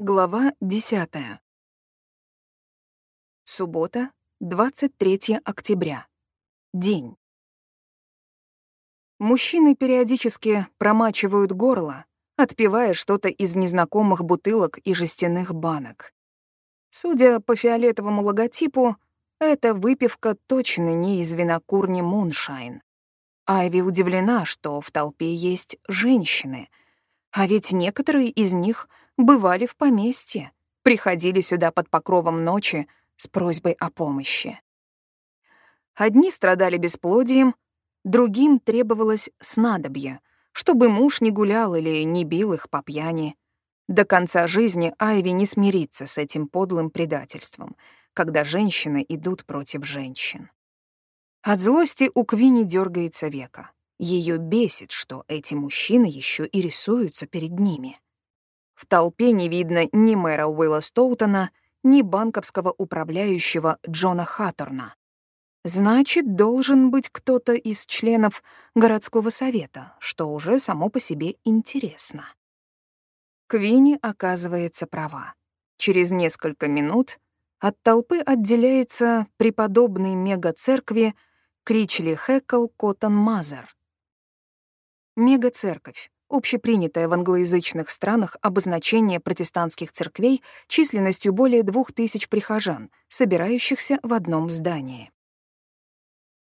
Глава 10. Суббота, 23 октября. День. Мужчины периодически промачивают горло, отпивая что-то из незнакомых бутылок и жестяных банок. Судя по фиолетовому логотипу, эта выпивка точно не из винокурни «Муншайн». Айви удивлена, что в толпе есть женщины, а ведь некоторые из них бывали в поместье, приходили сюда под покровом ночи с просьбой о помощи. Одни страдали бесплодием, другим требовалось снадобье, чтобы муж не гулял или не бил их по пьяни. До конца жизни Айви не смирится с этим подлым предательством, когда женщины идут против женщин. От злости у Квини дергается века. Ее бесит, что эти мужчины еще и рисуются перед ними. В толпе не видно ни мэра Уилла Стоутона, ни банковского управляющего Джона Хатторна. Значит, должен быть кто-то из членов городского совета, что уже само по себе интересно. Квинни оказывается права. Через несколько минут от толпы отделяется преподобный мега-церкви Кричли Хэкл Коттон Мазер. Мега-церковь — общепринятое в англоязычных странах обозначение протестантских церквей численностью более двух тысяч прихожан, собирающихся в одном здании.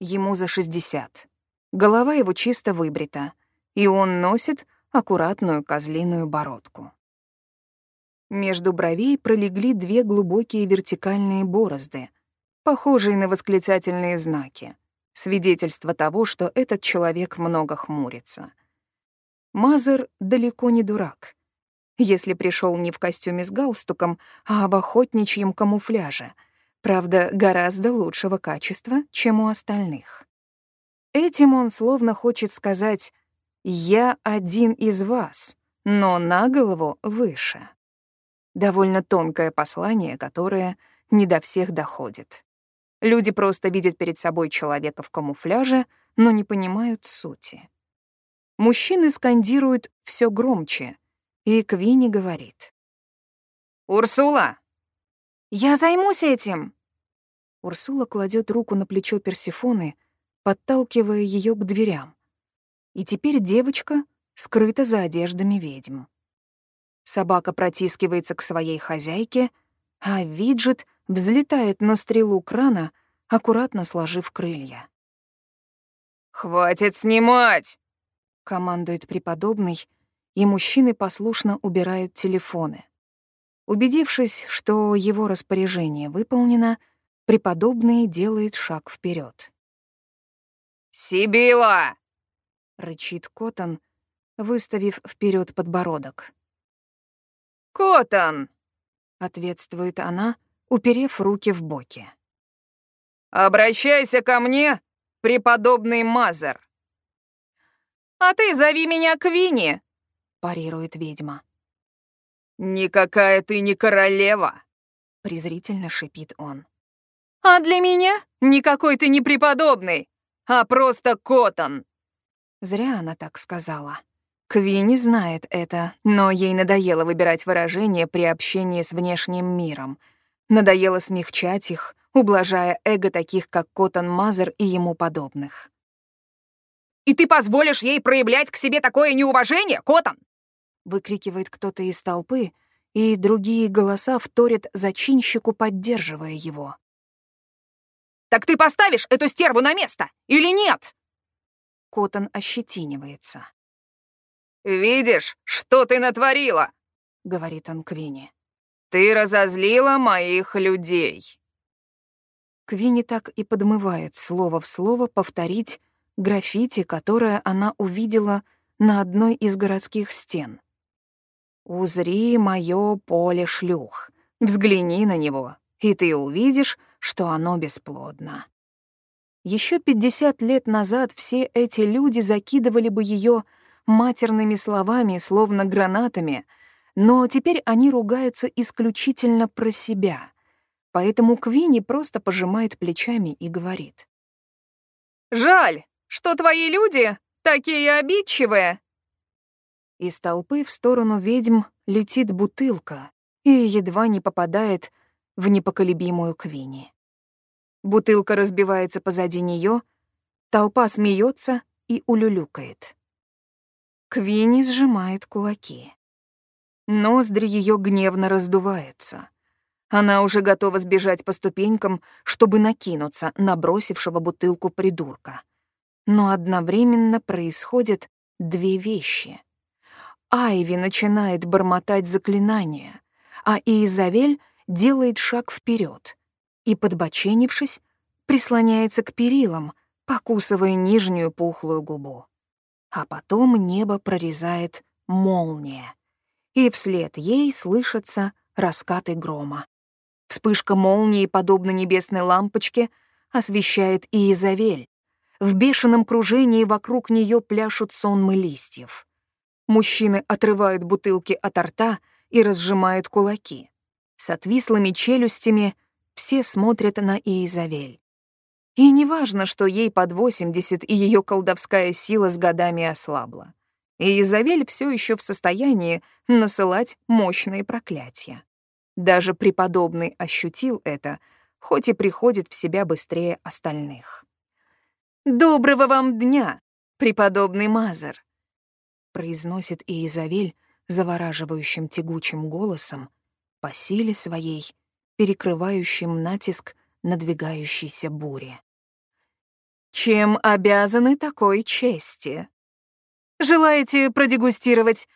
Ему за 60. Голова его чисто выбрита, и он носит аккуратную козлиную бородку. Между бровей пролегли две глубокие вертикальные борозды, похожие на восклицательные знаки, свидетельство того, что этот человек много хмурится. Мазер далеко не дурак. Если пришел не в костюме с галстуком, а в охотничьем камуфляже, правда, гораздо лучшего качества, чем у остальных. Этим он словно хочет сказать «Я один из вас, но на голову выше». Довольно тонкое послание, которое не до всех доходит. Люди просто видят перед собой человека в камуфляже, но не понимают сути. Мужчины скандируют все громче, и Квинни говорит. «Урсула!» «Я займусь этим!» Урсула кладет руку на плечо Персифоны, подталкивая ее к дверям и теперь девочка скрыта за одеждами ведьм. Собака протискивается к своей хозяйке, а виджет взлетает на стрелу крана, аккуратно сложив крылья. «Хватит снимать!» — командует преподобный, и мужчины послушно убирают телефоны. Убедившись, что его распоряжение выполнено, преподобный делает шаг вперед. «Сибила!» — рычит Котон, выставив вперед подбородок. «Котон!» — ответствует она, уперев руки в боки. «Обращайся ко мне, преподобный Мазер!» «А ты зови меня Квинни!» — парирует ведьма. «Никакая ты не королева!» — презрительно шипит он. «А для меня никакой ты не преподобный, а просто Котон!» Зря она так сказала. Квинни знает это, но ей надоело выбирать выражения при общении с внешним миром. Надоело смягчать их, ублажая эго таких, как Коттон Мазер и ему подобных. «И ты позволишь ей проявлять к себе такое неуважение, Коттон?» выкрикивает кто-то из толпы, и другие голоса вторят зачинщику, поддерживая его. «Так ты поставишь эту стерву на место или нет?» Коттон ощетинивается. «Видишь, что ты натворила?» — говорит он Квинни. «Ты разозлила моих людей». Квинни так и подмывает слово в слово повторить граффити, которое она увидела на одной из городских стен. «Узри моё поле шлюх, взгляни на него, и ты увидишь, что оно бесплодно». Еще 50 лет назад все эти люди закидывали бы ее матерными словами, словно гранатами, но теперь они ругаются исключительно про себя. Поэтому Квинни просто пожимает плечами и говорит. «Жаль, что твои люди такие обидчивые!» Из толпы в сторону ведьм летит бутылка, и едва не попадает в непоколебимую Квини. Бутылка разбивается позади нее, толпа смеется и улюлюкает. Квини сжимает кулаки. Ноздри ее гневно раздуваются. Она уже готова сбежать по ступенькам, чтобы накинуться на бросившего бутылку придурка. Но одновременно происходят две вещи. Айви начинает бормотать заклинания, а Изавель делает шаг вперед и, подбоченившись, прислоняется к перилам, покусывая нижнюю пухлую губу. А потом небо прорезает молния, и вслед ей слышатся раскаты грома. Вспышка молнии, подобно небесной лампочке, освещает и Изавель. В бешеном кружении вокруг нее пляшут сонмы листьев. Мужчины отрывают бутылки от рта и разжимают кулаки. С отвислыми челюстями все смотрят на Иезавель. И неважно, что ей под 80 и ее колдовская сила с годами ослабла. Иезавель все еще в состоянии насылать мощные проклятия. Даже преподобный ощутил это, хоть и приходит в себя быстрее остальных. «Доброго вам дня, преподобный Мазер!» произносит Иезавель завораживающим тягучим голосом, по силе своей, перекрывающим натиск надвигающейся бури. «Чем обязаны такой чести? Желаете продегустировать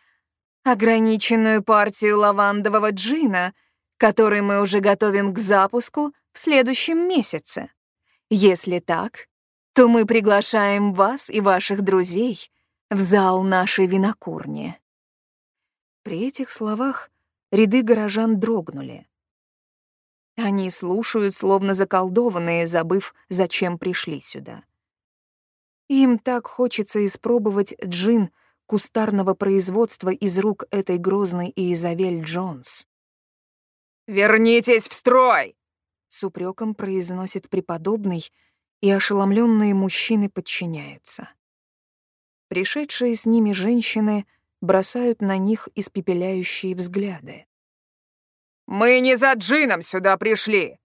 ограниченную партию лавандового джина, который мы уже готовим к запуску в следующем месяце? Если так, то мы приглашаем вас и ваших друзей в зал нашей винокурни». При этих словах ряды горожан дрогнули. Они слушают, словно заколдованные, забыв, зачем пришли сюда. Им так хочется испробовать джин кустарного производства из рук этой грозной Изавель Джонс. «Вернитесь в строй!» — с упреком произносит преподобный, и ошеломленные мужчины подчиняются. Пришедшие с ними женщины бросают на них испепеляющие взгляды. «Мы не за джином сюда пришли!»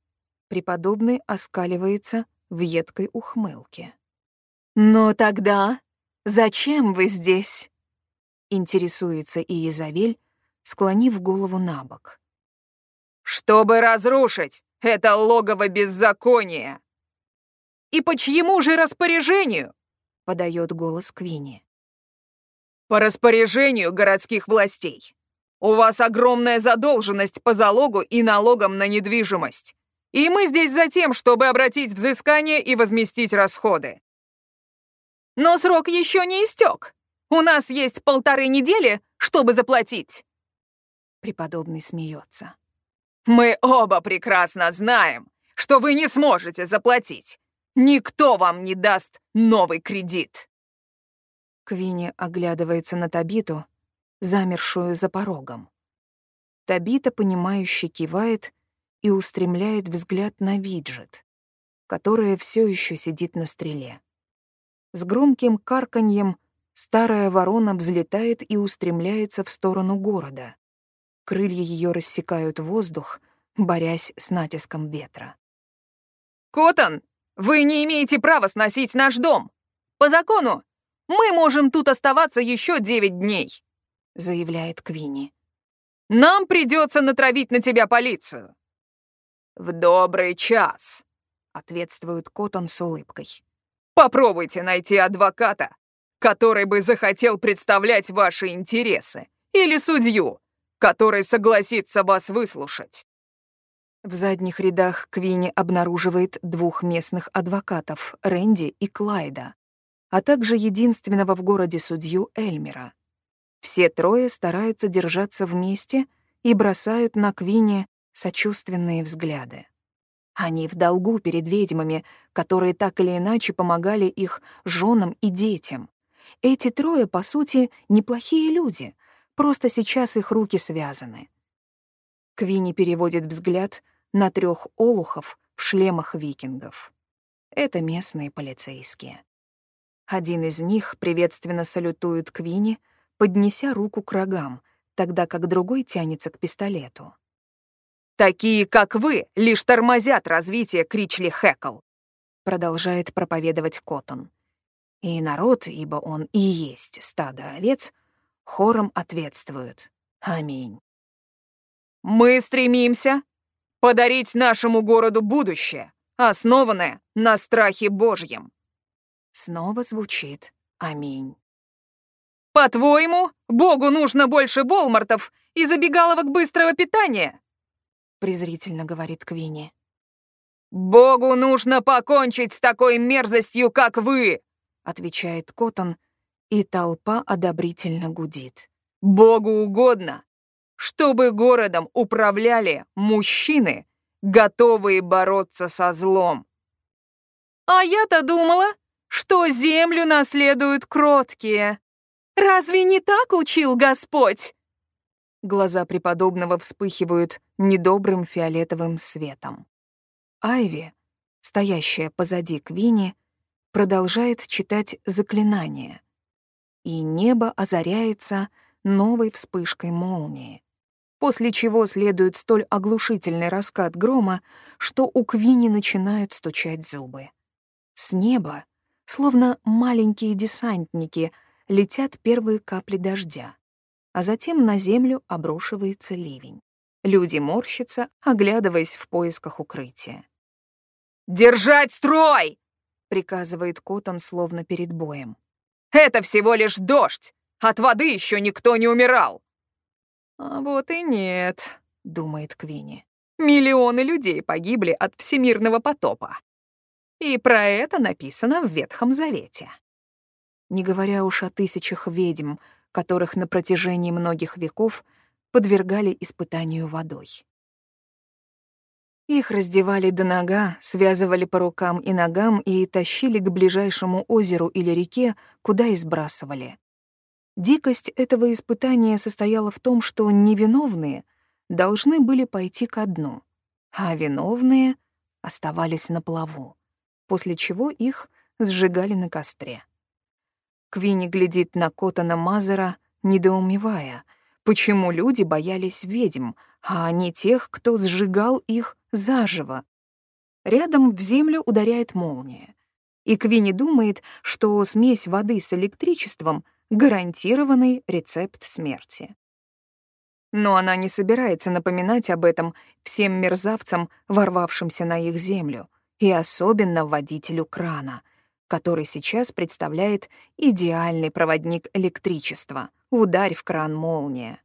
Преподобный оскаливается в едкой ухмылке. «Но тогда зачем вы здесь?» Интересуется Иезавель, склонив голову на бок. «Чтобы разрушить это логово беззакония!» «И по чьему же распоряжению?» — подает голос Квинни. «По распоряжению городских властей. У вас огромная задолженность по залогу и налогам на недвижимость. И мы здесь за тем, чтобы обратить взыскание и возместить расходы. Но срок еще не истек. У нас есть полторы недели, чтобы заплатить. Преподобный смеется. Мы оба прекрасно знаем, что вы не сможете заплатить. Никто вам не даст новый кредит. Квинни оглядывается на Табиту, замершую за порогом. Табита, понимающе кивает и устремляет взгляд на виджет, которая все еще сидит на стреле. С громким карканьем старая ворона взлетает и устремляется в сторону города. Крылья ее рассекают воздух, борясь с натиском ветра. «Котон, вы не имеете права сносить наш дом! По закону мы можем тут оставаться еще девять дней!» — заявляет Квинни. «Нам придется натравить на тебя полицию». «В добрый час», — ответствует Коттон с улыбкой. «Попробуйте найти адвоката, который бы захотел представлять ваши интересы, или судью, который согласится вас выслушать». В задних рядах Квинни обнаруживает двух местных адвокатов, Рэнди и Клайда, а также единственного в городе судью Эльмера. Все трое стараются держаться вместе и бросают на Квине сочувственные взгляды. Они в долгу перед ведьмами, которые так или иначе помогали их женам и детям. Эти трое, по сути, неплохие люди, просто сейчас их руки связаны. Квинни переводит взгляд на трех олухов в шлемах викингов. Это местные полицейские. Один из них приветственно салютует Квинни, поднеся руку к рогам, тогда как другой тянется к пистолету. Такие, как вы, лишь тормозят развитие Кричли Хэкл», продолжает проповедовать Коттон. И народ, ибо он и есть стадо овец, хором ответствуют. Аминь. «Мы стремимся подарить нашему городу будущее, основанное на страхе Божьем». Снова звучит «Аминь». «По-твоему, Богу нужно больше болмартов и забегаловок быстрого питания?» презрительно говорит Квинни. «Богу нужно покончить с такой мерзостью, как вы!» отвечает Коттон, и толпа одобрительно гудит. «Богу угодно, чтобы городом управляли мужчины, готовые бороться со злом». «А я-то думала, что землю наследуют кроткие», Разве не так учил Господь?» Глаза преподобного вспыхивают недобрым фиолетовым светом. Айви, стоящая позади Квини, продолжает читать заклинание, и небо озаряется новой вспышкой молнии, после чего следует столь оглушительный раскат грома, что у Квини начинают стучать зубы. С неба, словно маленькие десантники — летят первые капли дождя, а затем на землю обрушивается ливень. Люди морщатся, оглядываясь в поисках укрытия. «Держать строй!» — приказывает Коттон словно перед боем. «Это всего лишь дождь! От воды еще никто не умирал!» «А вот и нет», — думает Квинни. «Миллионы людей погибли от всемирного потопа. И про это написано в Ветхом Завете не говоря уж о тысячах ведьм, которых на протяжении многих веков подвергали испытанию водой. Их раздевали до нога, связывали по рукам и ногам и тащили к ближайшему озеру или реке, куда и сбрасывали. Дикость этого испытания состояла в том, что невиновные должны были пойти ко дну, а виновные оставались на плаву, после чего их сжигали на костре. Квинни глядит на Котана Мазера, недоумевая, почему люди боялись ведьм, а не тех, кто сжигал их заживо. Рядом в землю ударяет молния. И Квинни думает, что смесь воды с электричеством — гарантированный рецепт смерти. Но она не собирается напоминать об этом всем мерзавцам, ворвавшимся на их землю, и особенно водителю крана — который сейчас представляет идеальный проводник электричества. Ударь в кран молния.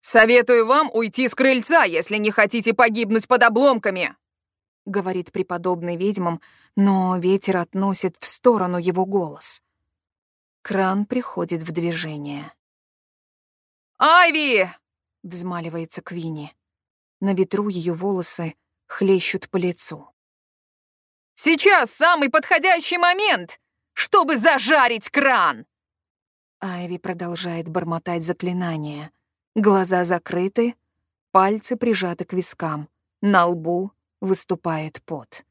«Советую вам уйти с крыльца, если не хотите погибнуть под обломками!» — говорит преподобный ведьмам, но ветер относит в сторону его голос. Кран приходит в движение. «Айви!» — взмаливается Квинни. На ветру ее волосы хлещут по лицу. Сейчас самый подходящий момент, чтобы зажарить кран!» Айви продолжает бормотать заклинание. Глаза закрыты, пальцы прижаты к вискам, на лбу выступает пот.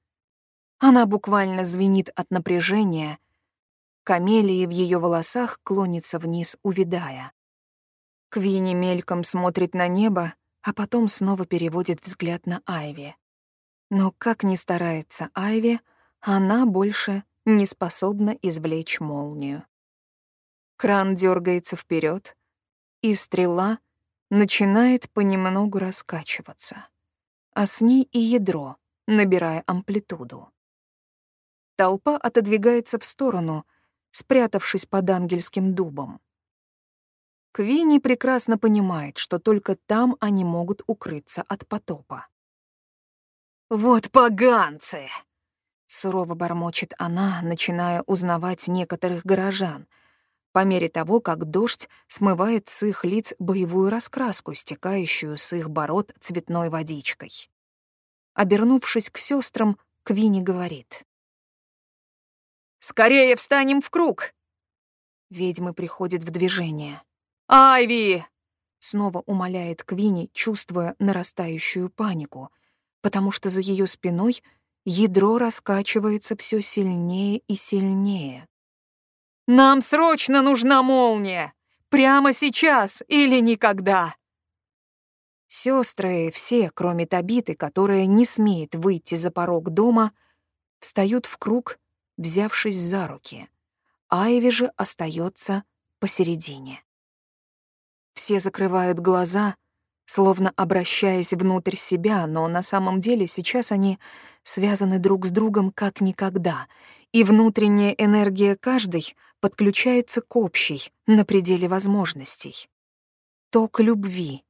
Она буквально звенит от напряжения. Камелии в ее волосах клонится вниз, увидая. Квини мельком смотрит на небо, а потом снова переводит взгляд на Айви. Но как ни старается Айви, она больше не способна извлечь молнию. Кран дергается вперед, и стрела начинает понемногу раскачиваться, а с ней и ядро, набирая амплитуду. Толпа отодвигается в сторону, спрятавшись под ангельским дубом. Квинни прекрасно понимает, что только там они могут укрыться от потопа. «Вот поганцы!» — сурово бормочет она, начиная узнавать некоторых горожан, по мере того, как дождь смывает с их лиц боевую раскраску, стекающую с их бород цветной водичкой. Обернувшись к сестрам, Квини говорит. «Скорее встанем в круг!» Ведьмы приходят в движение. «Айви!» — снова умоляет Квини, чувствуя нарастающую панику — потому что за ее спиной ядро раскачивается все сильнее и сильнее. «Нам срочно нужна молния! Прямо сейчас или никогда!» Сестры все, кроме Табиты, которая не смеет выйти за порог дома, встают в круг, взявшись за руки. Айви же остается посередине. Все закрывают глаза, словно обращаясь внутрь себя, но на самом деле сейчас они связаны друг с другом как никогда, и внутренняя энергия каждой подключается к общей, на пределе возможностей. Ток любви,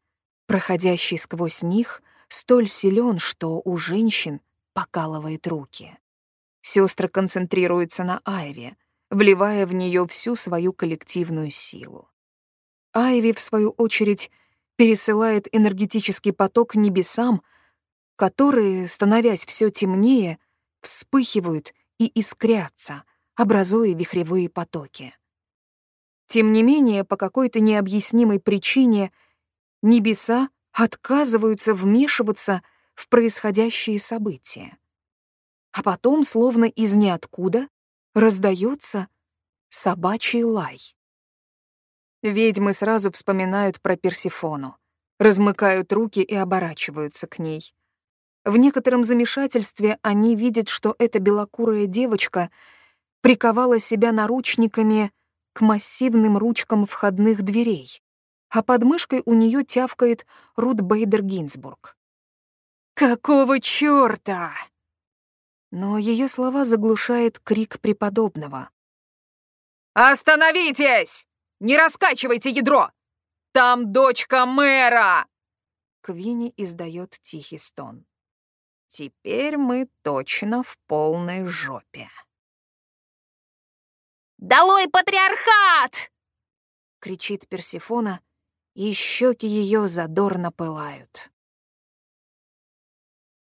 проходящий сквозь них, столь силен, что у женщин покалывает руки. Сестры концентрируются на Айве, вливая в нее всю свою коллективную силу. Айви, в свою очередь, пересылает энергетический поток небесам, которые, становясь все темнее, вспыхивают и искрятся, образуя вихревые потоки. Тем не менее, по какой-то необъяснимой причине небеса отказываются вмешиваться в происходящие события. А потом, словно из ниоткуда, раздается собачий лай. Ведьмы сразу вспоминают про Персифону, размыкают руки и оборачиваются к ней. В некотором замешательстве они видят, что эта белокурая девочка приковала себя наручниками к массивным ручкам входных дверей, а под мышкой у нее тявкает Рут Бейдер Гинзбург. «Какого чёрта?» Но ее слова заглушает крик преподобного. «Остановитесь! Не раскачивайте ядро! Там дочка мэра!» Квинни издает тихий стон. Теперь мы точно в полной жопе. «Долой патриархат!» — кричит Персифона, и щеки ее задорно пылают.